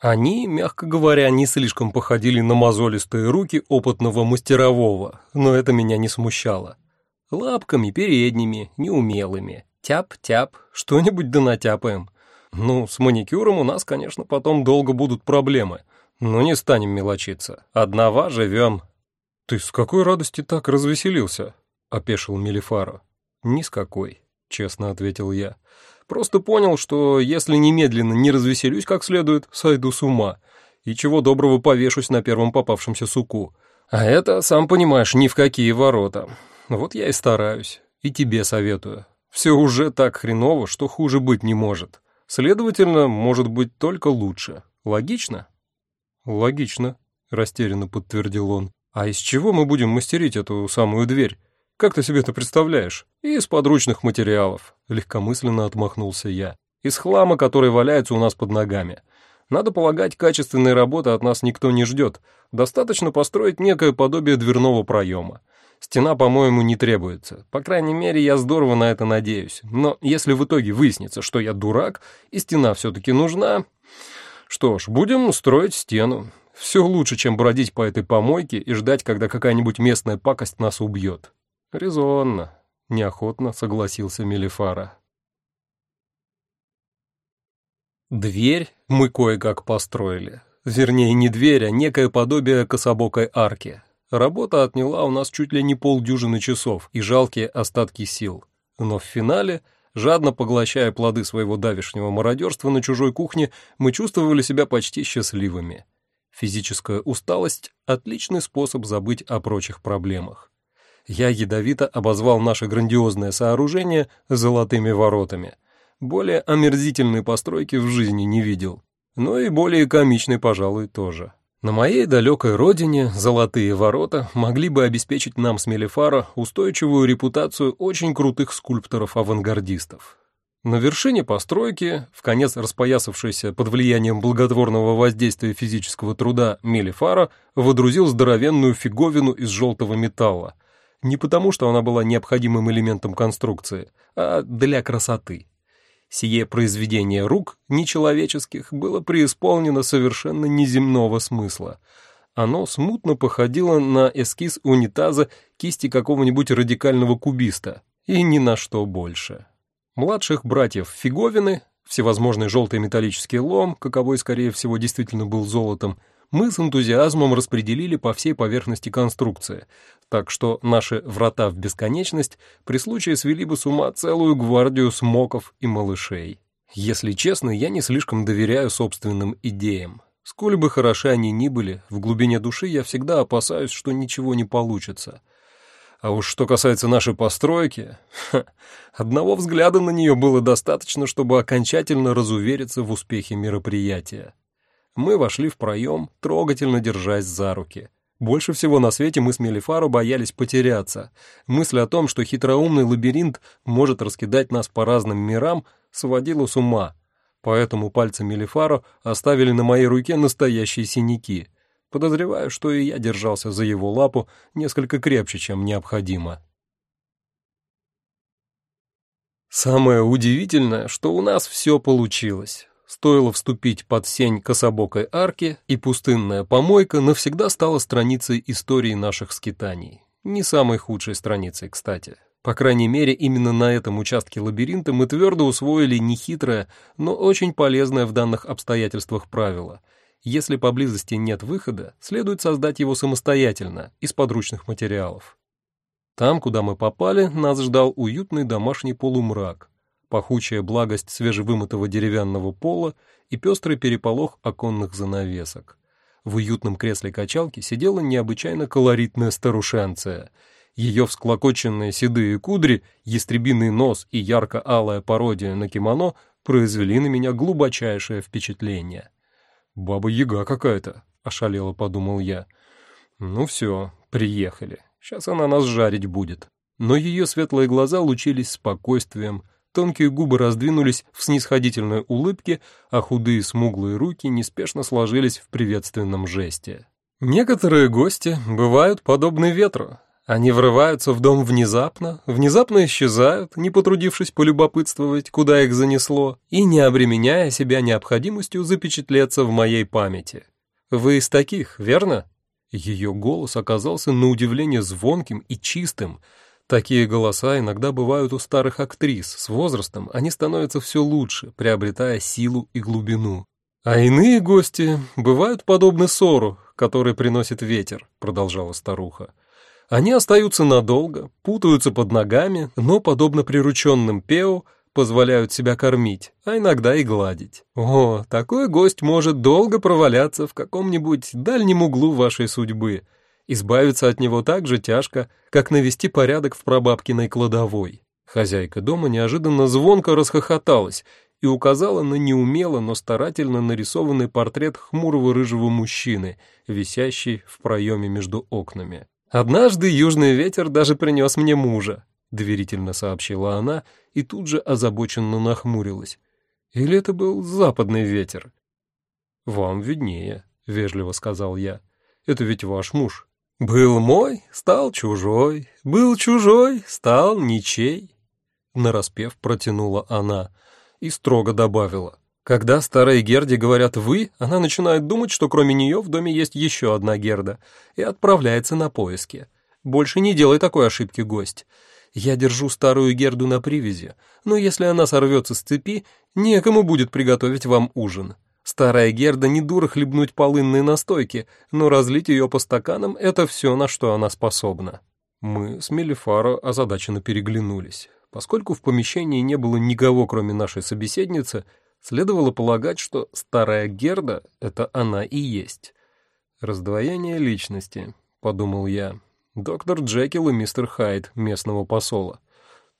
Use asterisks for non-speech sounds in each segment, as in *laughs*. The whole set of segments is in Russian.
Они, мягко говоря, не слишком походили на мозолистые руки опытного мастерового, но это меня не смущало. Лапками передними, неумелыми. Тяп-тяп, что-нибудь да натяпаем. Ну, с маникюром у нас, конечно, потом долго будут проблемы, но не станем мелочиться. Одного живем. «Ты с какой радости так развеселился?» — опешил Мелифаро. «Ни с какой», — честно ответил я. Просто понял, что если немедленно не развеселюсь как следует, сойду с ума, и чего доброго повешусь на первом попавшемся суку. А это, сам понимаешь, ни в какие ворота. Вот я и стараюсь, и тебе советую. Все уже так хреново, что хуже быть не может. Следовательно, может быть только лучше. Логично? Логично, растерянно подтвердил он. А из чего мы будем мастерить эту самую дверь? Как ты себе это представляешь? Из подручных материалов, легкомысленно отмахнулся я. Из хлама, который валяется у нас под ногами. Надо полагать, качественной работы от нас никто не ждет. Достаточно построить некое подобие дверного проема. Стена, по-моему, не требуется. По крайней мере, я здорово на это надеюсь. Но если в итоге выяснится, что я дурак, и стена все-таки нужна... Что ж, будем строить стену. Все лучше, чем бродить по этой помойке и ждать, когда какая-нибудь местная пакость нас убьет. «Резонно», — неохотно согласился Мелифара. Дверь мы кое-как построили. Вернее, не дверь, а некое подобие кособокой арки. Работа отняла у нас чуть ли не полдюжины часов и жалкие остатки сил. Но в финале, жадно поглощая плоды своего давешнего мародерства на чужой кухне, мы чувствовали себя почти счастливыми. Физическая усталость – отличный способ забыть о прочих проблемах. Я ядовито обозвал наше грандиозное сооружение золотыми воротами. Более омерзительной постройки в жизни не видел. Но и более комичной, пожалуй, тоже. На моей далекой родине золотые ворота могли бы обеспечить нам с Мелифара устойчивую репутацию очень крутых скульпторов-авангардистов. На вершине постройки, в конец распоясавшейся под влиянием благотворного воздействия физического труда Мелифара, водрузил здоровенную фиговину из желтого металла — не потому, что она была необходимым элементом конструкции, а для красоты. Сие произведение рук нечеловеческих было преисполнено совершенно неземного смысла. Оно смутно походило на эскиз унитаза кисти какого-нибудь радикального кубиста, и ни на что больше. Младших братьев Фиговины, всевозможный желтый металлический лом, каковой, скорее всего, действительно был золотом, мы с энтузиазмом распределили по всей поверхности конструкции, так что наши врата в бесконечность при случае свели бы с ума целую гвардию смоков и малышей. Если честно, я не слишком доверяю собственным идеям. Сколь бы хороши они ни были, в глубине души я всегда опасаюсь, что ничего не получится. А уж что касается нашей постройки, *laughs* ха, одного взгляда на нее было достаточно, чтобы окончательно разувериться в успехе мероприятия. Мы вошли в проем, трогательно держась за руки. Больше всего на свете мы с Мелифаро боялись потеряться. Мысль о том, что хитроумный лабиринт может раскидать нас по разным мирам, сводила с ума. Поэтому пальцы Мелифаро оставили на моей руке настоящие синяки. Подозреваю, что и я держался за его лапу несколько крепче, чем необходимо. Самое удивительное, что у нас все получилось. Стоило вступить под сень кособокой арки, и пустынная помойка навсегда стала страницей истории наших скитаний. Не самой худшей страницей, кстати. По крайней мере, именно на этом участке лабиринта мы твердо усвоили нехитрое, но очень полезное в данных обстоятельствах правило. Если поблизости нет выхода, следует создать его самостоятельно, из подручных материалов. Там, куда мы попали, нас ждал уютный домашний полумрак, пахучая благость свежевымытого деревянного пола и пестрый переполох оконных занавесок. В уютном кресле качалки сидела необычайно колоритная старушенция. Ее всклокоченные седые кудри, ястребиный нос и ярко-алая пародия на кимоно произвели на меня глубочайшее впечатление. «Баба-яга какая-то», — ошалело подумал я. «Ну все, приехали. Сейчас она нас жарить будет». Но ее светлые глаза лучились спокойствием, Тонкие губы раздвинулись в снисходительной улыбке, а худые смуглые руки неспешно сложились в приветственном жесте. Некоторые гости бывают подобны ветру. Они врываются в дом внезапно, внезапно исчезают, не потрудившись полюбопытствовать, куда их занесло, и не обременяя себя необходимостью запечатлеться в моей памяти. Вы из таких, верно? Ее голос оказался на удивление звонким и чистым. Такие голоса иногда бывают у старых актрис. С возрастом они становятся все лучше, приобретая силу и глубину. А иные гости бывают подобны ссору, который приносит ветер, продолжала старуха. Они остаются надолго, путаются под ногами, но, подобно прирученным Пео, позволяют себя кормить, а иногда и гладить. О, такой гость может долго проваляться в каком-нибудь дальнем углу вашей судьбы. Избавиться от него так же тяжко, как навести порядок в прабабкиной кладовой. Хозяйка дома неожиданно звонко расхохоталась и указала на неумело, но старательно нарисованный портрет хмурого рыжего мужчины, висящий в проеме между окнами. «Однажды южный ветер даже принес мне мужа», — доверительно сообщила она и тут же озабоченно нахмурилась. «Или это был западный ветер?» «Вам виднее», — вежливо сказал я. «Это ведь ваш муж». «Был мой, стал чужой, был чужой, стал ничей», — нараспев протянула она и строго добавила. Когда старой Герде говорят «вы», она начинает думать, что кроме нее в доме есть еще одна Герда, и отправляется на поиски. Больше не делай такой ошибки, гость. Я держу старую Герду на привязи, но если она сорвется с цепи, некому будет приготовить вам ужин. Старая Герда не дура хлебнуть полынной настойки, но разлить ее по стаканам — это все, на что она способна. Мы с Мелифаро озадаченно переглянулись. Поскольку в помещении не было никого, кроме нашей собеседницы, Следовало полагать, что старая Герда — это она и есть. «Раздвоение личности», — подумал я. «Доктор Джекил и мистер Хайд местного посола.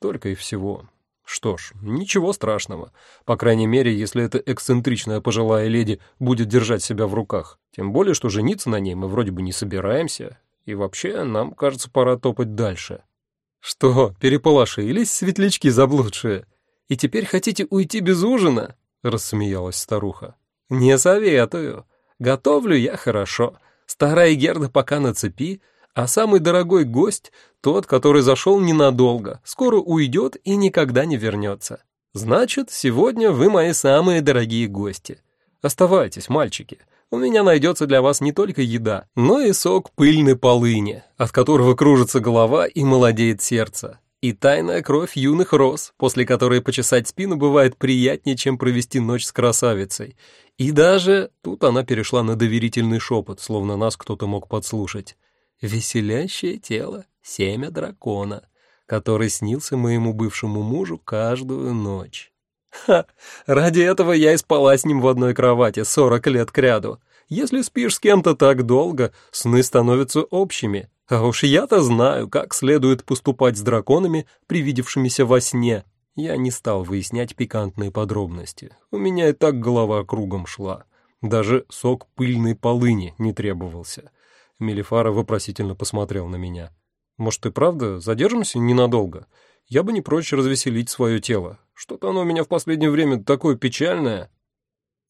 Только и всего». Что ж, ничего страшного. По крайней мере, если эта эксцентричная пожилая леди будет держать себя в руках. Тем более, что жениться на ней мы вроде бы не собираемся. И вообще, нам, кажется, пора топать дальше. Что, переполошились, светлячки заблудшие? И теперь хотите уйти без ужина? — рассмеялась старуха. «Не советую. Готовлю я хорошо. Старая Герда пока на цепи, а самый дорогой гость — тот, который зашел ненадолго, скоро уйдет и никогда не вернется. Значит, сегодня вы мои самые дорогие гости. Оставайтесь, мальчики. У меня найдется для вас не только еда, но и сок пыльной полыни, от которого кружится голова и молодеет сердце и тайная кровь юных роз, после которой почесать спину бывает приятнее, чем провести ночь с красавицей. И даже тут она перешла на доверительный шепот, словно нас кто-то мог подслушать. «Веселящее тело, семя дракона, который снился моему бывшему мужу каждую ночь». Ха! Ради этого я и спала с ним в одной кровати сорок лет кряду. Если спишь с кем-то так долго, сны становятся общими, а уж я-то знаю, как следует поступать с драконами, привидевшимися во сне. Я не стал выяснять пикантные подробности. У меня и так голова кругом шла. Даже сок пыльной полыни не требовался. Мелифара вопросительно посмотрел на меня. «Может, и правда задержимся ненадолго? Я бы не прочь развеселить свое тело. Что-то оно у меня в последнее время такое печальное».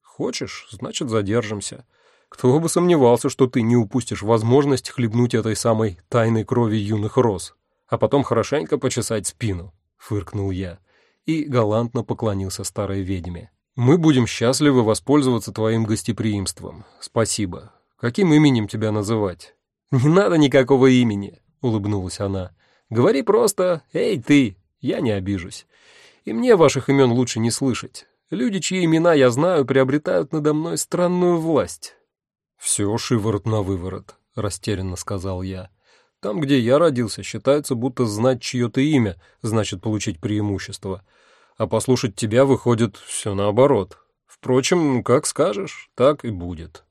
«Хочешь, значит, задержимся». Кто бы сомневался, что ты не упустишь возможность хлебнуть этой самой тайной крови юных роз, а потом хорошенько почесать спину, — фыркнул я и галантно поклонился старой ведьме. Мы будем счастливы воспользоваться твоим гостеприимством. Спасибо. Каким именем тебя называть? *laughs* Не надо никакого имени, — улыбнулась она. Говори просто «Эй, ты!» Я не обижусь. И мне ваших имен лучше не слышать. Люди, чьи имена я знаю, приобретают надо мной странную власть. «Все шиворот на выворот», — растерянно сказал я. «Там, где я родился, считается, будто знать чье-то имя значит получить преимущество. А послушать тебя выходит все наоборот. Впрочем, как скажешь, так и будет».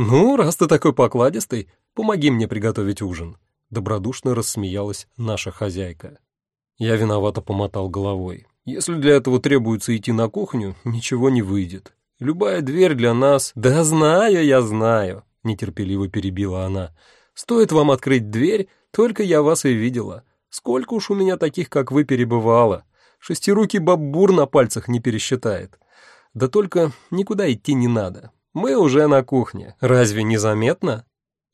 «Ну, раз ты такой покладистый, помоги мне приготовить ужин», — добродушно рассмеялась наша хозяйка. Я виновато помотал головой. «Если для этого требуется идти на кухню, ничего не выйдет. Любая дверь для нас... Да знаю, я знаю, нетерпеливо перебила она. Стоит вам открыть дверь, только я вас и видела. Сколько уж у меня таких, как вы, перебывало. Шестирукий бабур на пальцах не пересчитает. Да только никуда идти не надо. Мы уже на кухне. Разве не заметно?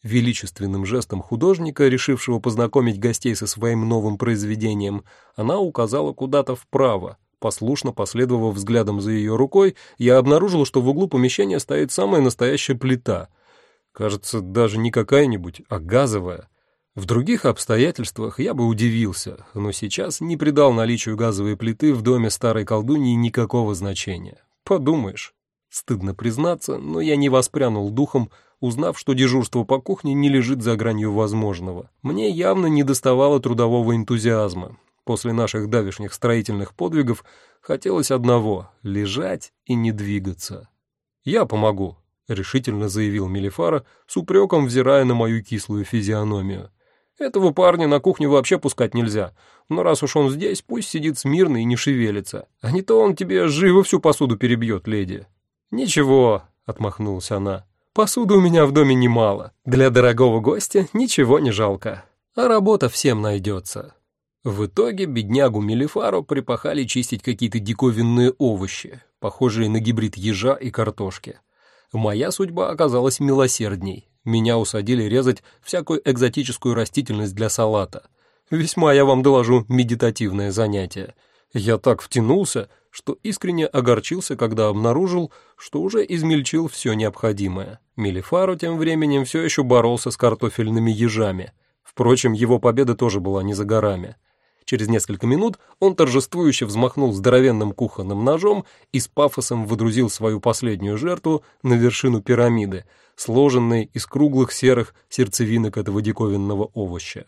Величественным жестом художника, решившего познакомить гостей со своим новым произведением, она указала куда-то вправо. Послушно последовав взглядом за ее рукой, я обнаружил, что в углу помещения стоит самая настоящая плита. Кажется, даже не какая-нибудь, а газовая. В других обстоятельствах я бы удивился, но сейчас не придал наличию газовой плиты в доме старой колдуньи никакого значения. Подумаешь. Стыдно признаться, но я не воспрянул духом, узнав, что дежурство по кухне не лежит за гранью возможного. Мне явно не доставало трудового энтузиазма. После наших давешних строительных подвигов хотелось одного — лежать и не двигаться. «Я помогу», — решительно заявил Мелифара, с упреком взирая на мою кислую физиономию. Этого парня на кухню вообще пускать нельзя. Но раз уж он здесь, пусть сидит смирно и не шевелится. А не то он тебе живо всю посуду перебьет, леди». «Ничего», — отмахнулась она. «Посуды у меня в доме немало. Для дорогого гостя ничего не жалко. А работа всем найдется». В итоге беднягу Мелифару припахали чистить какие-то диковинные овощи, похожие на гибрид ежа и картошки. Моя судьба оказалась милосердней. Меня усадили резать всякую экзотическую растительность для салата. Весьма, я вам доложу, медитативное занятие. Я так втянулся, что искренне огорчился, когда обнаружил, что уже измельчил все необходимое. Мелифару тем временем все еще боролся с картофельными ежами. Впрочем, его победа тоже была не за горами. Через несколько минут он торжествующе взмахнул здоровенным кухонным ножом и с пафосом выдрузил свою последнюю жертву на вершину пирамиды, сложенной из круглых серых сердцевинок этого диковинного овоща.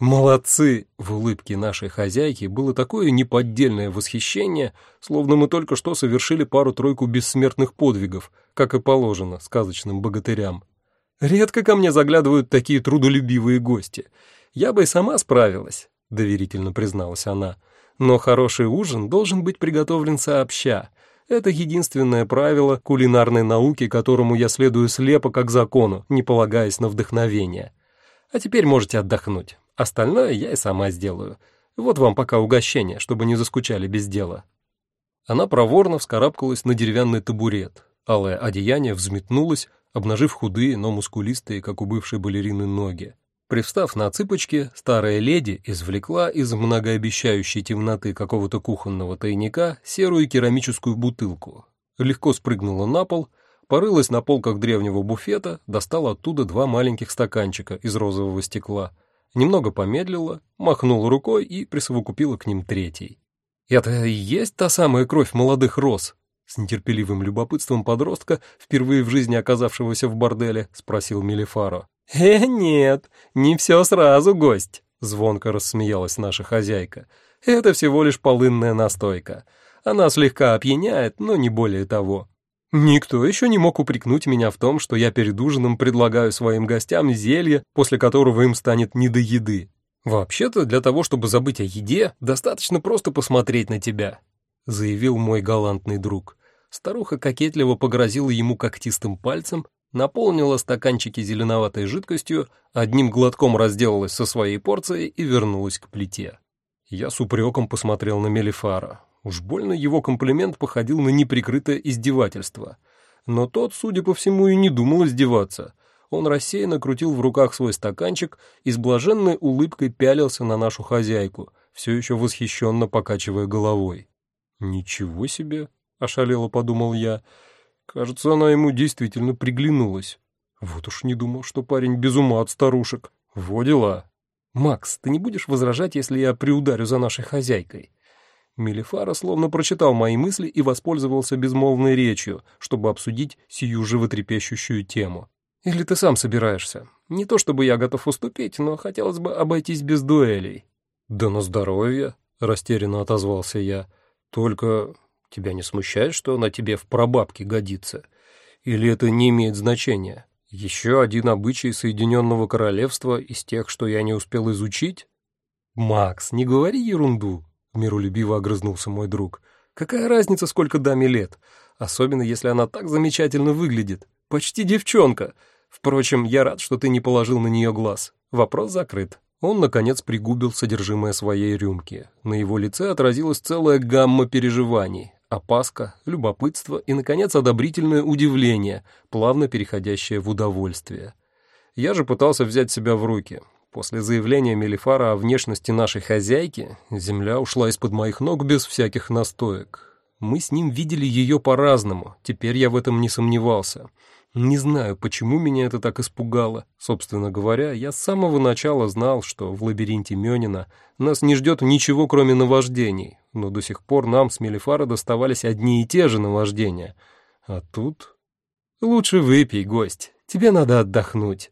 «Молодцы!» — в улыбке нашей хозяйки было такое неподдельное восхищение, словно мы только что совершили пару-тройку бессмертных подвигов, как и положено сказочным богатырям. Редко ко мне заглядывают такие трудолюбивые гости. Я бы и сама справилась, — доверительно призналась она. «Но хороший ужин должен быть приготовлен сообща. Это единственное правило кулинарной науки, которому я следую слепо как закону, не полагаясь на вдохновение. А теперь можете отдохнуть. Остальное я и сама сделаю. Вот вам пока угощение, чтобы не заскучали без дела». Она проворно вскарабкалась на деревянный табурет. Алое одеяние взметнулось, обнажив худые, но мускулистые, как у бывшей балерины, ноги. Привстав на цыпочки, старая леди извлекла из многообещающей темноты какого-то кухонного тайника серую керамическую бутылку, легко спрыгнула на пол, порылась на полках древнего буфета, достала оттуда два маленьких стаканчика из розового стекла, немного помедлила, махнула рукой и присовокупила к ним третий. «Это и есть та самая кровь молодых роз?» С нетерпеливым любопытством подростка, впервые в жизни оказавшегося в борделе, спросил Мелифаро. «Э, нет, не все сразу, гость», — звонко рассмеялась наша хозяйка. «Это всего лишь полынная настойка. Она слегка опьяняет, но не более того. Никто еще не мог упрекнуть меня в том, что я перед ужином предлагаю своим гостям зелье, после которого им станет не до еды. Вообще-то, для того, чтобы забыть о еде, достаточно просто посмотреть на тебя», — заявил мой галантный друг. Старуха кокетливо погрозила ему когтистым пальцем, наполнила стаканчики зеленоватой жидкостью, одним глотком разделалась со своей порцией и вернулась к плите. Я с упреком посмотрел на Мелифара. Уж больно его комплимент походил на неприкрытое издевательство. Но тот, судя по всему, и не думал издеваться. Он рассеянно крутил в руках свой стаканчик и с блаженной улыбкой пялился на нашу хозяйку, все еще восхищенно покачивая головой. «Ничего себе!» — ошалело подумал я — Кажется, она ему действительно приглянулась. Вот уж не думал, что парень без ума от старушек. Во дела. «Макс, ты не будешь возражать, если я приударю за нашей хозяйкой?» Мелифара словно прочитал мои мысли и воспользовался безмолвной речью, чтобы обсудить сию животрепещущую тему. «Или ты сам собираешься? Не то чтобы я готов уступить, но хотелось бы обойтись без дуэлей». «Да на здоровье», — растерянно отозвался я. «Только Тебя не смущает, что она тебе в прабабке годится? Или это не имеет значения? Еще один обычай Соединенного Королевства из тех, что я не успел изучить? Макс, не говори ерунду, миролюбиво огрызнулся мой друг. Какая разница, сколько даме лет? Особенно, если она так замечательно выглядит. Почти девчонка. Впрочем, я рад, что ты не положил на нее глаз. Вопрос закрыт. Он, наконец, пригубил содержимое своей рюмки. На его лице отразилась целая гамма переживаний, опаска, любопытство и, наконец, одобрительное удивление, плавно переходящее в удовольствие. Я же пытался взять себя в руки. После заявления Мелифара о внешности нашей хозяйки земля ушла из-под моих ног без всяких настоек. Мы с ним видели ее по-разному, теперь я в этом не сомневался. Не знаю, почему меня это так испугало. Собственно говоря, я с самого начала знал, что в лабиринте Мёнина нас не ждет ничего, кроме наваждений, но до сих пор нам с Мелифара доставались одни и те же наваждения. А тут... Лучше выпей, гость, тебе надо отдохнуть.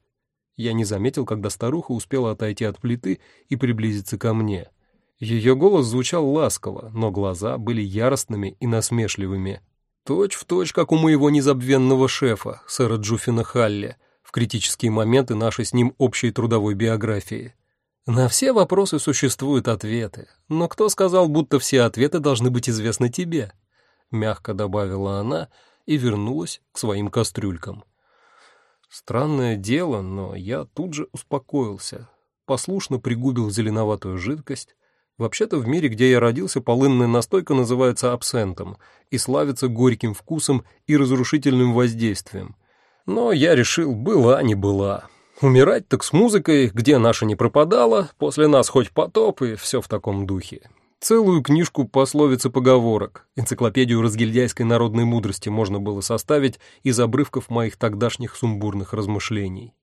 Я не заметил, когда старуха успела отойти от плиты и приблизиться ко мне. Ее голос звучал ласково, но глаза были яростными и насмешливыми. Точь в точь, как у моего незабвенного шефа, сэра Джуфина Халли, в критические моменты нашей с ним общей трудовой биографии. На все вопросы существуют ответы, но кто сказал, будто все ответы должны быть известны тебе? Мягко добавила она и вернулась к своим кастрюлькам. Странное дело, но я тут же успокоился, послушно пригубил зеленоватую жидкость, Вообще-то в мире, где я родился, полынная настойка называется абсентом и славится горьким вкусом и разрушительным воздействием. Но я решил, была не была. Умирать так с музыкой, где наша не пропадала, после нас хоть потоп и все в таком духе. Целую книжку пословиц и поговорок, энциклопедию разгильдяйской народной мудрости можно было составить из обрывков моих тогдашних сумбурных размышлений.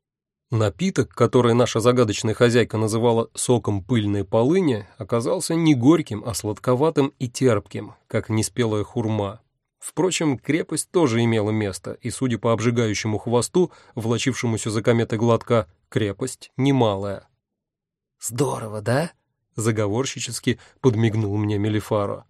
Напиток, который наша загадочная хозяйка называла соком пыльной полыни, оказался не горьким, а сладковатым и терпким, как неспелая хурма. Впрочем, крепость тоже имела место, и, судя по обжигающему хвосту, влачившемуся за кометой глотка, крепость немалая. «Здорово, да?» — заговорщически подмигнул мне Мелифаро.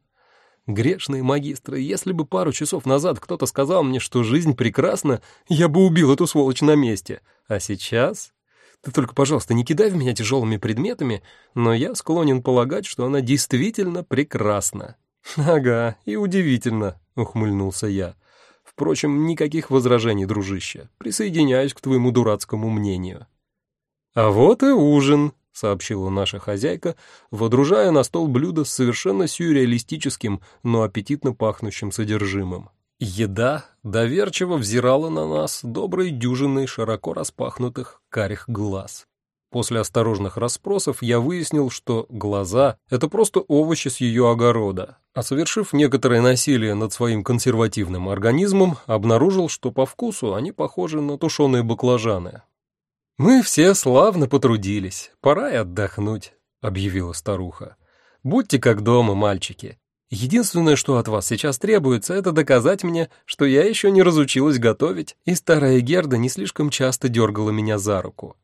Грешные магистры, если бы пару часов назад кто-то сказал мне, что жизнь прекрасна, я бы убил эту сволочь на месте. А сейчас? Ты только, пожалуйста, не кидай в меня тяжелыми предметами, но я склонен полагать, что она действительно прекрасна. Ага, и удивительно, ухмыльнулся я. Впрочем, никаких возражений, дружище. Присоединяюсь к твоему дурацкому мнению. А вот и ужин, — сообщила наша хозяйка, водружая на стол блюдо с совершенно сюрреалистическим, но аппетитно пахнущим содержимым. Еда доверчиво взирала на нас доброй дюжиной широко распахнутых карих глаз. После осторожных расспросов я выяснил, что глаза — это просто овощи с ее огорода, а совершив некоторое насилие над своим консервативным организмом, обнаружил, что по вкусу они похожи на тушеные баклажаны, «Мы все славно потрудились, пора и отдохнуть», — объявила старуха. «Будьте как дома, мальчики. Единственное, что от вас сейчас требуется, это доказать мне, что я еще не разучилась готовить, и старая Герда не слишком часто дергала меня за руку».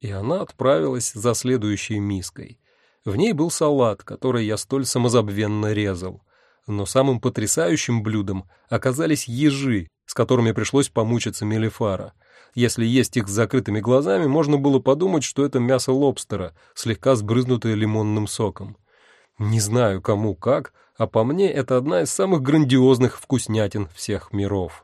И она отправилась за следующей миской. В ней был салат, который я столь самозабвенно резал. Но самым потрясающим блюдом оказались ежи, с которыми пришлось помучиться Мелифара — если есть их с закрытыми глазами, можно было подумать, что это мясо лобстера, слегка сбрызнутое лимонным соком. Не знаю, кому как, а по мне это одна из самых грандиозных вкуснятин всех миров.